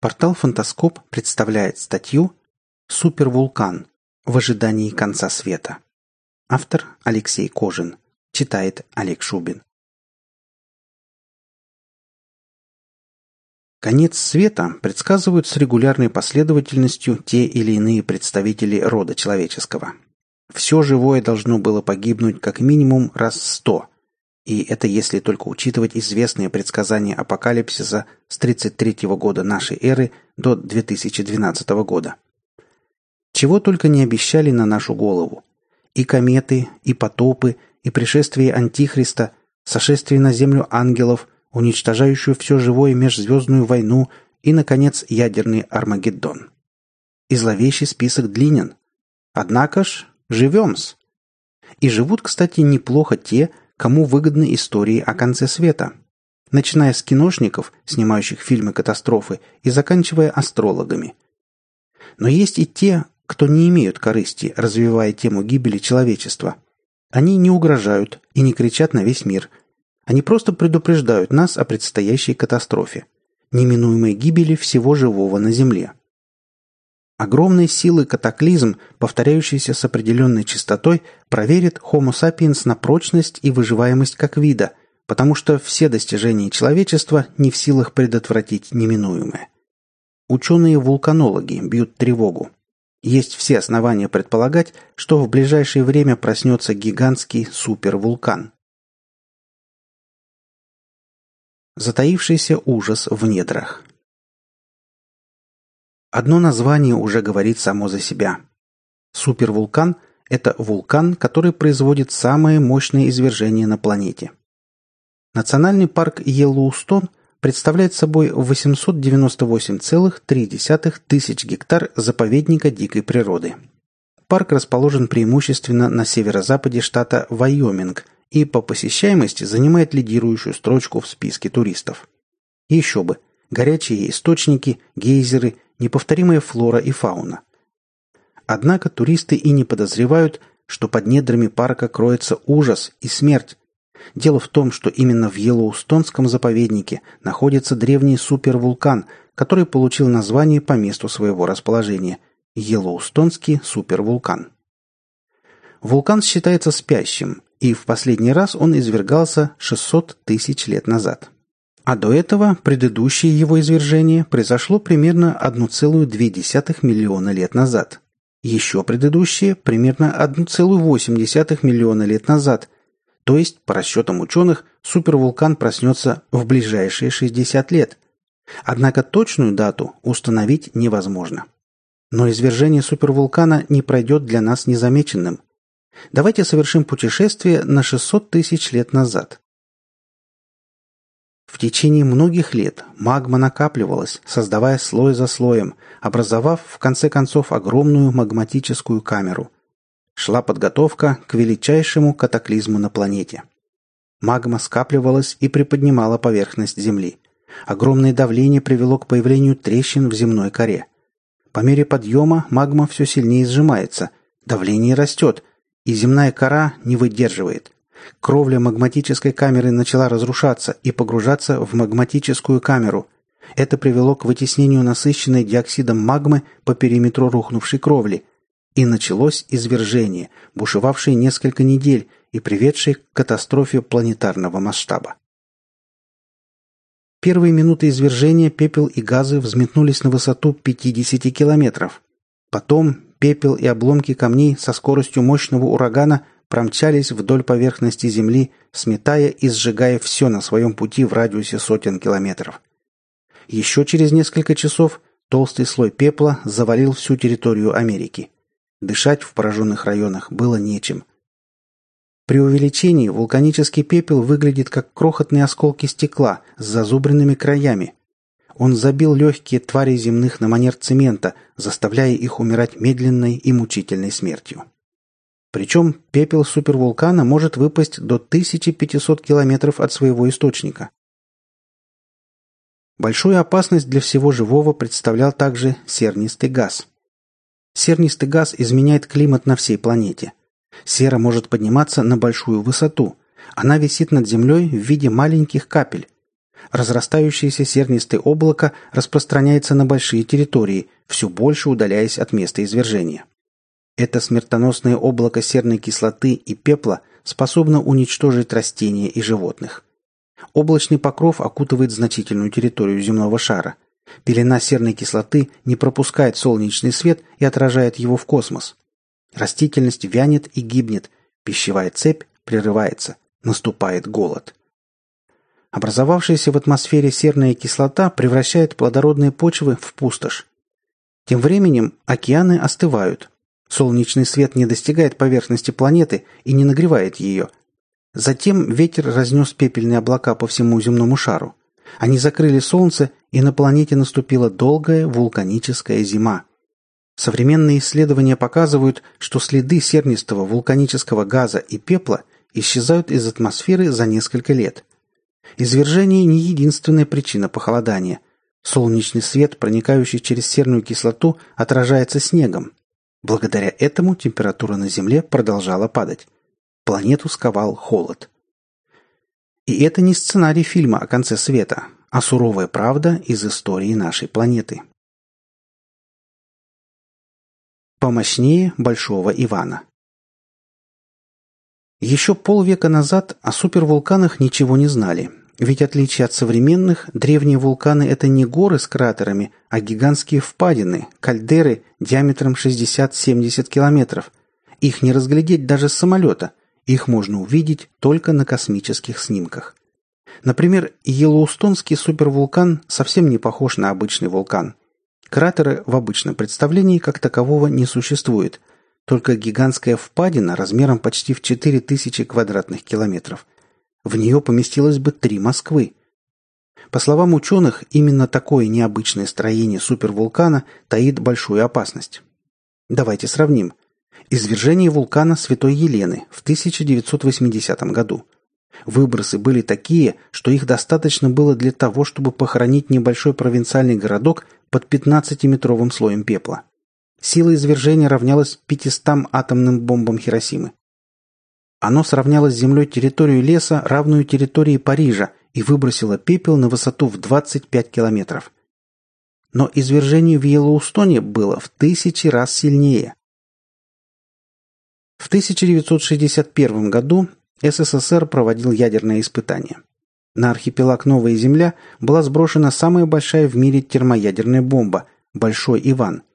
Портал «Фантаскоп» представляет статью «Супервулкан. В ожидании конца света». Автор Алексей Кожин. Читает Олег Шубин. Конец света предсказывают с регулярной последовательностью те или иные представители рода человеческого. Все живое должно было погибнуть как минимум раз сто, и это если только учитывать известные предсказания апокалипсиса с 33 года нашей эры до 2012 года. Чего только не обещали на нашу голову. И кометы, и потопы, и пришествие Антихриста, сошествие на землю ангелов, уничтожающую все живое межзвездную войну и, наконец, ядерный Армагеддон. И зловещий список длинен. Однако ж, живем-с. И живут, кстати, неплохо те, кому выгодны истории о конце света. Начиная с киношников, снимающих фильмы катастрофы, и заканчивая астрологами. Но есть и те, кто не имеют корысти, развивая тему гибели человечества. Они не угрожают и не кричат на весь мир. Они просто предупреждают нас о предстоящей катастрофе, неминуемой гибели всего живого на Земле – Огромной силы катаклизм, повторяющийся с определенной частотой, проверит Homo sapiens на прочность и выживаемость как вида, потому что все достижения человечества не в силах предотвратить неминуемое. Ученые-вулканологи бьют тревогу. Есть все основания предполагать, что в ближайшее время проснется гигантский супервулкан. Затаившийся ужас в недрах. Одно название уже говорит само за себя. Супервулкан – это вулкан, который производит самое мощное извержение на планете. Национальный парк Йеллоустон представляет собой 898,3 тысяч гектар заповедника дикой природы. Парк расположен преимущественно на северо-западе штата Вайоминг и по посещаемости занимает лидирующую строчку в списке туристов. еще бы, горячие источники, гейзеры неповторимая флора и фауна. Однако туристы и не подозревают, что под недрами парка кроется ужас и смерть. Дело в том, что именно в Йеллоустонском заповеднике находится древний супервулкан, который получил название по месту своего расположения – Йеллоустонский супервулкан. Вулкан считается спящим, и в последний раз он извергался 600 тысяч лет назад. А до этого предыдущее его извержение произошло примерно 1,2 миллиона лет назад. Еще предыдущее примерно 1,8 миллиона лет назад. То есть, по расчетам ученых, супервулкан проснется в ближайшие 60 лет. Однако точную дату установить невозможно. Но извержение супервулкана не пройдет для нас незамеченным. Давайте совершим путешествие на 600 тысяч лет назад. В течение многих лет магма накапливалась, создавая слой за слоем, образовав в конце концов огромную магматическую камеру. Шла подготовка к величайшему катаклизму на планете. Магма скапливалась и приподнимала поверхность Земли. Огромное давление привело к появлению трещин в земной коре. По мере подъема магма все сильнее сжимается, давление растет, и земная кора не выдерживает – Кровля магматической камеры начала разрушаться и погружаться в магматическую камеру. Это привело к вытеснению насыщенной диоксидом магмы по периметру рухнувшей кровли. И началось извержение, бушевавшее несколько недель и приведшее к катастрофе планетарного масштаба. Первые минуты извержения пепел и газы взметнулись на высоту 50 километров. Потом пепел и обломки камней со скоростью мощного урагана промчались вдоль поверхности Земли, сметая и сжигая все на своем пути в радиусе сотен километров. Еще через несколько часов толстый слой пепла завалил всю территорию Америки. Дышать в пораженных районах было нечем. При увеличении вулканический пепел выглядит как крохотные осколки стекла с зазубренными краями. Он забил легкие твари земных на манер цемента, заставляя их умирать медленной и мучительной смертью. Причем пепел супервулкана может выпасть до 1500 километров от своего источника. Большую опасность для всего живого представлял также сернистый газ. Сернистый газ изменяет климат на всей планете. Сера может подниматься на большую высоту. Она висит над Землей в виде маленьких капель. Разрастающееся сернистое облако распространяется на большие территории, все больше удаляясь от места извержения. Это смертоносное облако серной кислоты и пепла способно уничтожить растения и животных. Облачный покров окутывает значительную территорию земного шара. Пелена серной кислоты не пропускает солнечный свет и отражает его в космос. Растительность вянет и гибнет, пищевая цепь прерывается, наступает голод. Образовавшаяся в атмосфере серная кислота превращает плодородные почвы в пустошь. Тем временем океаны остывают. Солнечный свет не достигает поверхности планеты и не нагревает ее. Затем ветер разнес пепельные облака по всему земному шару. Они закрыли солнце, и на планете наступила долгая вулканическая зима. Современные исследования показывают, что следы сернистого вулканического газа и пепла исчезают из атмосферы за несколько лет – Извержение не единственная причина похолодания. Солнечный свет, проникающий через серную кислоту, отражается снегом. Благодаря этому температура на Земле продолжала падать. Планету сковал холод. И это не сценарий фильма о конце света, а суровая правда из истории нашей планеты. Помощнее Большого Ивана Еще полвека назад о супервулканах ничего не знали – ведь, отличие от современных, древние вулканы – это не горы с кратерами, а гигантские впадины, кальдеры диаметром 60-70 километров. Их не разглядеть даже с самолета. Их можно увидеть только на космических снимках. Например, Йеллоустонский супервулкан совсем не похож на обычный вулкан. Кратера в обычном представлении как такового не существует. Только гигантская впадина размером почти в 4000 квадратных километров – в нее поместилось бы три Москвы. По словам ученых, именно такое необычное строение супервулкана таит большую опасность. Давайте сравним. Извержение вулкана Святой Елены в 1980 году. Выбросы были такие, что их достаточно было для того, чтобы похоронить небольшой провинциальный городок под 15-метровым слоем пепла. Сила извержения равнялась 500 атомным бомбам Хиросимы. Оно сравняло с землей территорию леса, равную территории Парижа, и выбросило пепел на высоту в 25 километров. Но извержение в Йеллоустоне было в тысячи раз сильнее. В 1961 году СССР проводил ядерное испытание. На архипелаг Новая Земля была сброшена самая большая в мире термоядерная бомба – Большой Иван –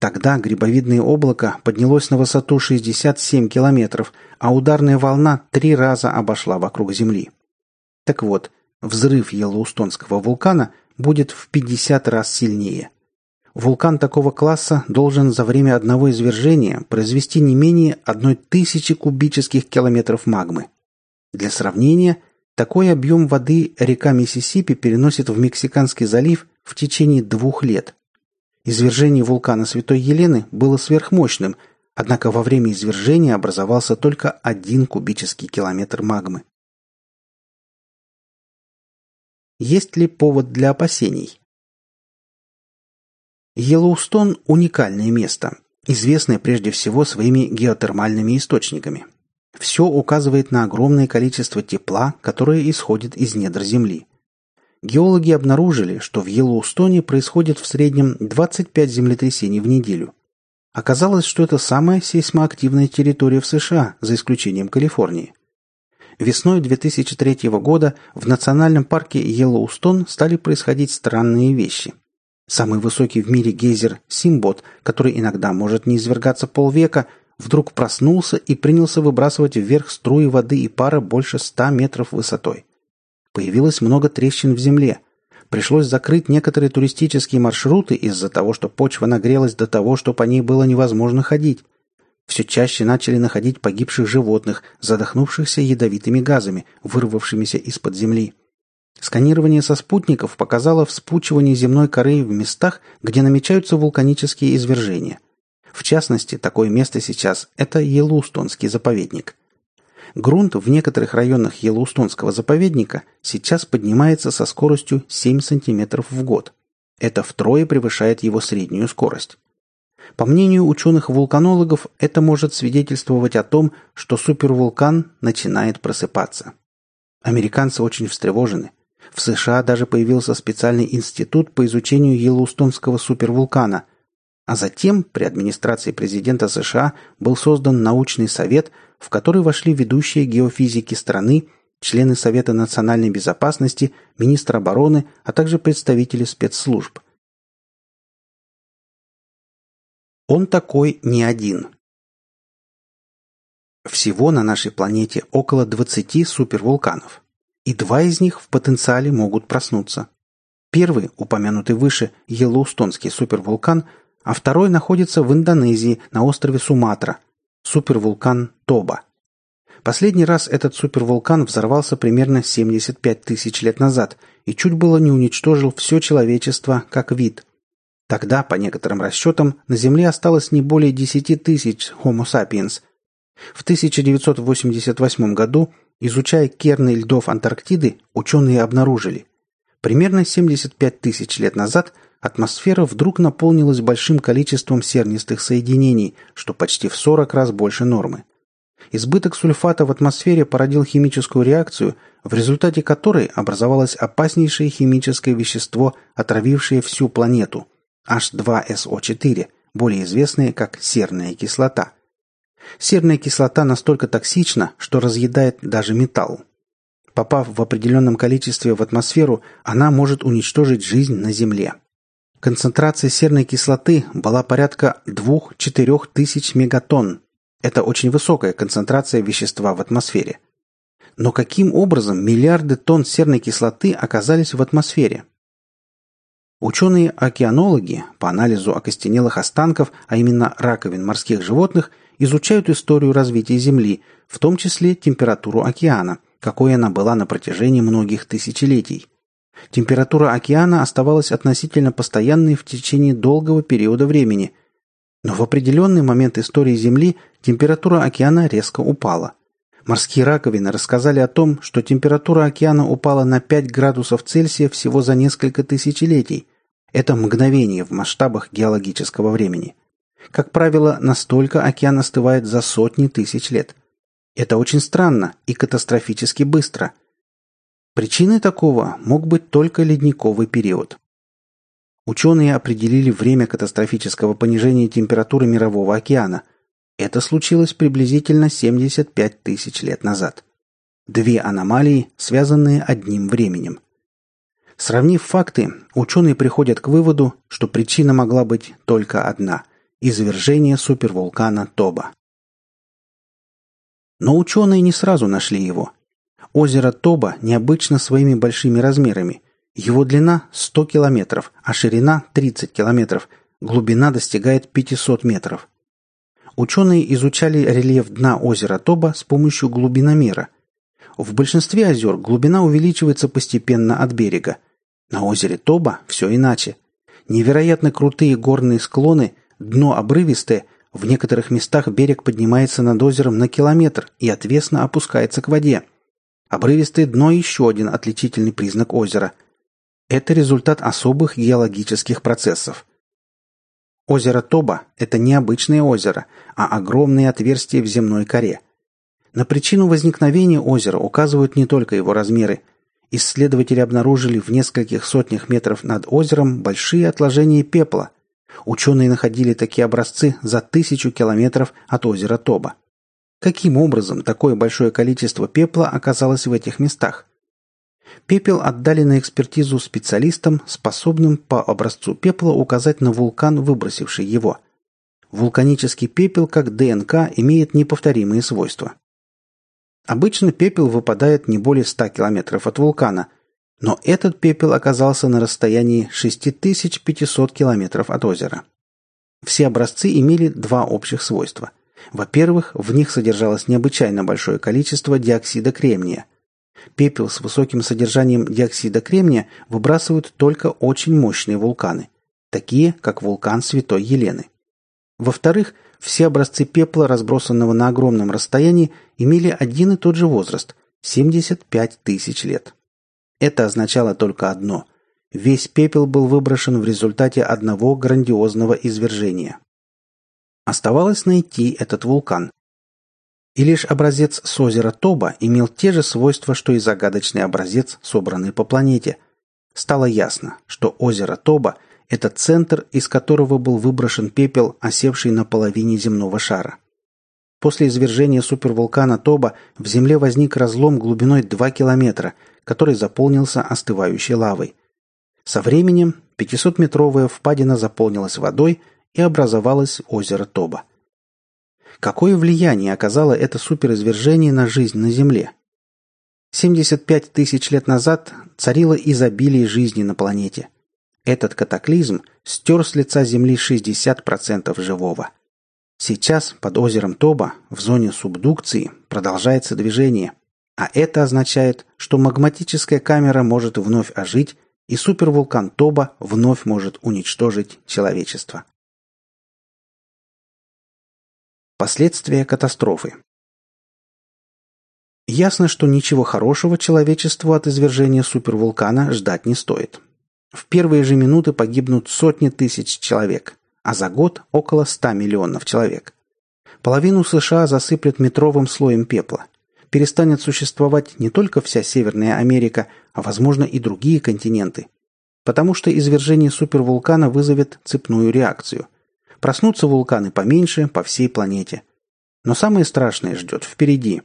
Тогда грибовидное облако поднялось на высоту 67 километров, а ударная волна три раза обошла вокруг Земли. Так вот, взрыв Йеллоустонского вулкана будет в 50 раз сильнее. Вулкан такого класса должен за время одного извержения произвести не менее одной тысячи кубических километров магмы. Для сравнения, такой объем воды река Миссисипи переносит в Мексиканский залив в течение двух лет – Извержение вулкана Святой Елены было сверхмощным, однако во время извержения образовался только один кубический километр магмы. Есть ли повод для опасений? Йеллоустон – уникальное место, известное прежде всего своими геотермальными источниками. Все указывает на огромное количество тепла, которое исходит из недр Земли геологи обнаружили, что в Йеллоустоне происходит в среднем 25 землетрясений в неделю. Оказалось, что это самая сейсмоактивная территория в США, за исключением Калифорнии. Весной 2003 года в национальном парке Йеллоустон стали происходить странные вещи. Самый высокий в мире гейзер Симбот, который иногда может не извергаться полвека, вдруг проснулся и принялся выбрасывать вверх струи воды и пара больше 100 метров высотой. Появилось много трещин в земле. Пришлось закрыть некоторые туристические маршруты из-за того, что почва нагрелась до того, что по ней было невозможно ходить. Все чаще начали находить погибших животных, задохнувшихся ядовитыми газами, вырвавшимися из-под земли. Сканирование со спутников показало вспучивание земной коры в местах, где намечаются вулканические извержения. В частности, такое место сейчас – это Елустонский заповедник. Грунт в некоторых районах Йеллоустонского заповедника сейчас поднимается со скоростью 7 см в год. Это втрое превышает его среднюю скорость. По мнению ученых-вулканологов, это может свидетельствовать о том, что супервулкан начинает просыпаться. Американцы очень встревожены. В США даже появился специальный институт по изучению Йеллоустонского супервулкана, а затем при администрации президента США был создан научный совет, в который вошли ведущие геофизики страны, члены Совета национальной безопасности, министр обороны, а также представители спецслужб. Он такой не один. Всего на нашей планете около 20 супервулканов и два из них в потенциале могут проснуться. Первый, упомянутый выше, Йеллоустонский супервулкан, а второй находится в Индонезии на острове Суматра, супервулкан Тоба. Последний раз этот супервулкан взорвался примерно 75 тысяч лет назад и чуть было не уничтожил все человечество как вид. Тогда, по некоторым расчетам, на Земле осталось не более 10 тысяч Homo sapiens. В 1988 году Изучая керны льдов Антарктиды, ученые обнаружили, примерно 75 тысяч лет назад атмосфера вдруг наполнилась большим количеством сернистых соединений, что почти в 40 раз больше нормы. Избыток сульфата в атмосфере породил химическую реакцию, в результате которой образовалось опаснейшее химическое вещество, отравившее всю планету – H2SO4, более известное как серная кислота – Серная кислота настолько токсична, что разъедает даже металл. Попав в определенном количестве в атмосферу, она может уничтожить жизнь на Земле. Концентрация серной кислоты была порядка 2-4 тысяч мегатонн. Это очень высокая концентрация вещества в атмосфере. Но каким образом миллиарды тонн серной кислоты оказались в атмосфере? Ученые-океанологи по анализу окостенелых останков, а именно раковин морских животных, изучают историю развития Земли, в том числе температуру океана, какой она была на протяжении многих тысячелетий. Температура океана оставалась относительно постоянной в течение долгого периода времени, но в определенный момент истории Земли температура океана резко упала. Морские раковины рассказали о том, что температура океана упала на 5 градусов Цельсия всего за несколько тысячелетий. Это мгновение в масштабах геологического времени. Как правило, настолько океан остывает за сотни тысяч лет. Это очень странно и катастрофически быстро. Причиной такого мог быть только ледниковый период. Ученые определили время катастрофического понижения температуры Мирового океана. Это случилось приблизительно 75 тысяч лет назад. Две аномалии, связанные одним временем. Сравнив факты, ученые приходят к выводу, что причина могла быть только одна извержение супервулкана Тоба. Но ученые не сразу нашли его. Озеро Тоба необычно своими большими размерами. Его длина 100 километров, а ширина 30 километров, глубина достигает 500 метров. Ученые изучали рельеф дна озера Тоба с помощью глубиномера. В большинстве озер глубина увеличивается постепенно от берега. На озере Тоба все иначе. Невероятно крутые горные склоны Дно обрывистое, в некоторых местах берег поднимается над озером на километр и отвесно опускается к воде. Обрывистое дно – еще один отличительный признак озера. Это результат особых геологических процессов. Озеро Тоба – это не обычное озеро, а огромные отверстия в земной коре. На причину возникновения озера указывают не только его размеры. Исследователи обнаружили в нескольких сотнях метров над озером большие отложения пепла – Ученые находили такие образцы за тысячу километров от озера Тоба. Каким образом такое большое количество пепла оказалось в этих местах? Пепел отдали на экспертизу специалистам, способным по образцу пепла указать на вулкан, выбросивший его. Вулканический пепел, как ДНК, имеет неповторимые свойства. Обычно пепел выпадает не более 100 километров от вулкана – но этот пепел оказался на расстоянии 6500 километров от озера. Все образцы имели два общих свойства. Во-первых, в них содержалось необычайно большое количество диоксида кремния. Пепел с высоким содержанием диоксида кремния выбрасывают только очень мощные вулканы, такие как вулкан Святой Елены. Во-вторых, все образцы пепла, разбросанного на огромном расстоянии, имели один и тот же возраст – 75 тысяч лет. Это означало только одно – весь пепел был выброшен в результате одного грандиозного извержения. Оставалось найти этот вулкан. И лишь образец с озера Тоба имел те же свойства, что и загадочный образец, собранный по планете. Стало ясно, что озеро Тоба – это центр, из которого был выброшен пепел, осевший на половине земного шара. После извержения супервулкана Тоба в Земле возник разлом глубиной 2 километра, который заполнился остывающей лавой. Со временем 500-метровая впадина заполнилась водой и образовалось озеро Тоба. Какое влияние оказало это суперизвержение на жизнь на Земле? 75 тысяч лет назад царило изобилие жизни на планете. Этот катаклизм стер с лица Земли 60% живого. Сейчас под озером Тоба, в зоне субдукции, продолжается движение, а это означает, что магматическая камера может вновь ожить и супервулкан Тоба вновь может уничтожить человечество. Последствия катастрофы. Ясно, что ничего хорошего человечеству от извержения супервулкана ждать не стоит. В первые же минуты погибнут сотни тысяч человек, а за год около 100 миллионов человек. Половину США засыплет метровым слоем пепла. Перестанет существовать не только вся Северная Америка, а возможно и другие континенты. Потому что извержение супервулкана вызовет цепную реакцию – Проснутся вулканы поменьше по всей планете. Но самое страшное ждет впереди.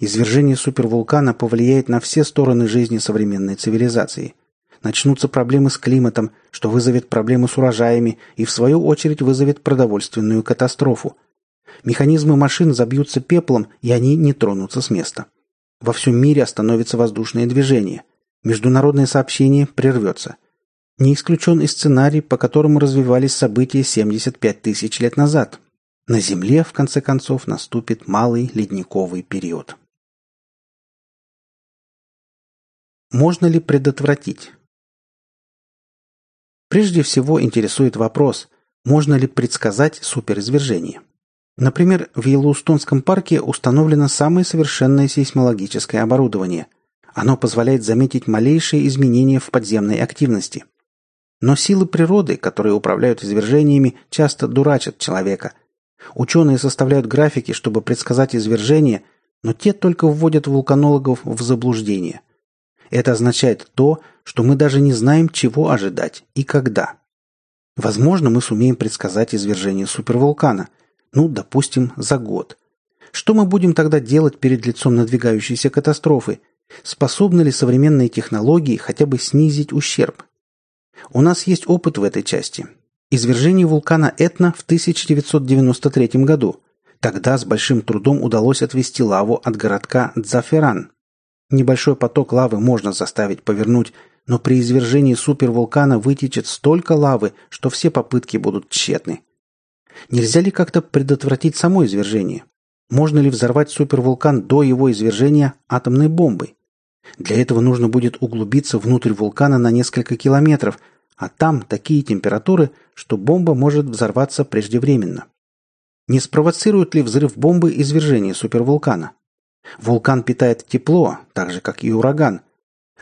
Извержение супервулкана повлияет на все стороны жизни современной цивилизации. Начнутся проблемы с климатом, что вызовет проблемы с урожаями и, в свою очередь, вызовет продовольственную катастрофу. Механизмы машин забьются пеплом, и они не тронутся с места. Во всем мире остановится воздушное движение. Международное сообщение прервется – не исключен и сценарий, по которому развивались события 75 тысяч лет назад. На Земле, в конце концов, наступит малый ледниковый период. Можно ли предотвратить? Прежде всего интересует вопрос, можно ли предсказать суперизвержение. Например, в Йеллоустонском парке установлено самое совершенное сейсмологическое оборудование. Оно позволяет заметить малейшие изменения в подземной активности – но силы природы, которые управляют извержениями, часто дурачат человека. Ученые составляют графики, чтобы предсказать извержение, но те только вводят вулканологов в заблуждение. Это означает то, что мы даже не знаем, чего ожидать и когда. Возможно, мы сумеем предсказать извержение супервулкана. Ну, допустим, за год. Что мы будем тогда делать перед лицом надвигающейся катастрофы? Способны ли современные технологии хотя бы снизить ущерб? У нас есть опыт в этой части. Извержение вулкана Этна в 1993 году. Тогда с большим трудом удалось отвести лаву от городка Дзаферан. Небольшой поток лавы можно заставить повернуть, но при извержении супервулкана вытечет столько лавы, что все попытки будут тщетны. Нельзя ли как-то предотвратить само извержение? Можно ли взорвать супервулкан до его извержения атомной бомбой? Для этого нужно будет углубиться внутрь вулкана на несколько километров, а там такие температуры, что бомба может взорваться преждевременно. Не спровоцирует ли взрыв бомбы извержение супервулкана? Вулкан питает тепло, так же, как и ураган.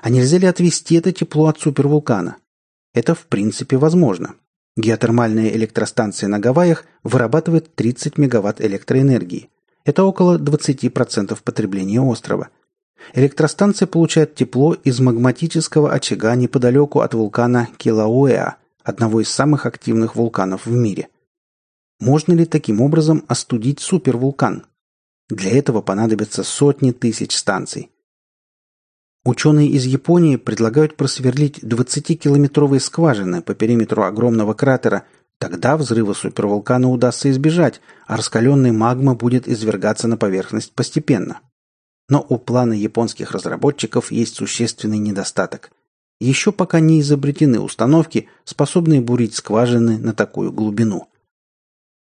А нельзя ли отвести это тепло от супервулкана? Это в принципе возможно. Геотермальная электростанция на Гавайях вырабатывает 30 мегаватт электроэнергии. Это около 20% потребления острова – Электростанция получает тепло из магматического очага неподалеку от вулкана Килауэа, одного из самых активных вулканов в мире. Можно ли таким образом остудить супервулкан? Для этого понадобятся сотни тысяч станций. Ученые из Японии предлагают просверлить 20-километровые скважины по периметру огромного кратера, тогда взрыва супервулкана удастся избежать, а раскаленная магма будет извергаться на поверхность постепенно. Но у плана японских разработчиков есть существенный недостаток. Еще пока не изобретены установки, способные бурить скважины на такую глубину.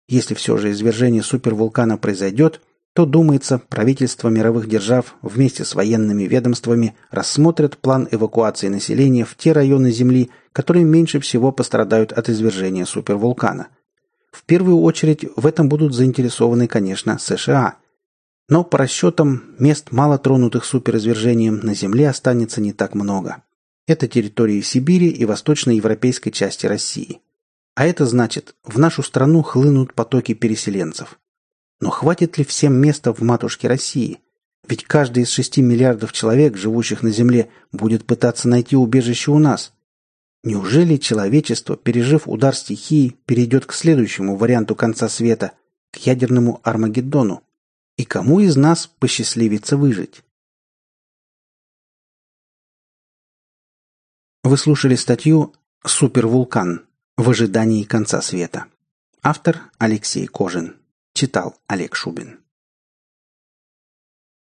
Если все же извержение супервулкана произойдет, то, думается, правительства мировых держав вместе с военными ведомствами рассмотрят план эвакуации населения в те районы Земли, которые меньше всего пострадают от извержения супервулкана. В первую очередь в этом будут заинтересованы, конечно, США – но по расчетам мест, мало тронутых суперизвержением, на Земле останется не так много. Это территории Сибири и восточноевропейской части России. А это значит, в нашу страну хлынут потоки переселенцев. Но хватит ли всем места в матушке России? Ведь каждый из шести миллиардов человек, живущих на Земле, будет пытаться найти убежище у нас. Неужели человечество, пережив удар стихии, перейдет к следующему варианту конца света, к ядерному Армагеддону? И кому из нас посчастливится выжить? Вы слушали статью «Супервулкан. В ожидании конца света». Автор Алексей Кожин. Читал Олег Шубин.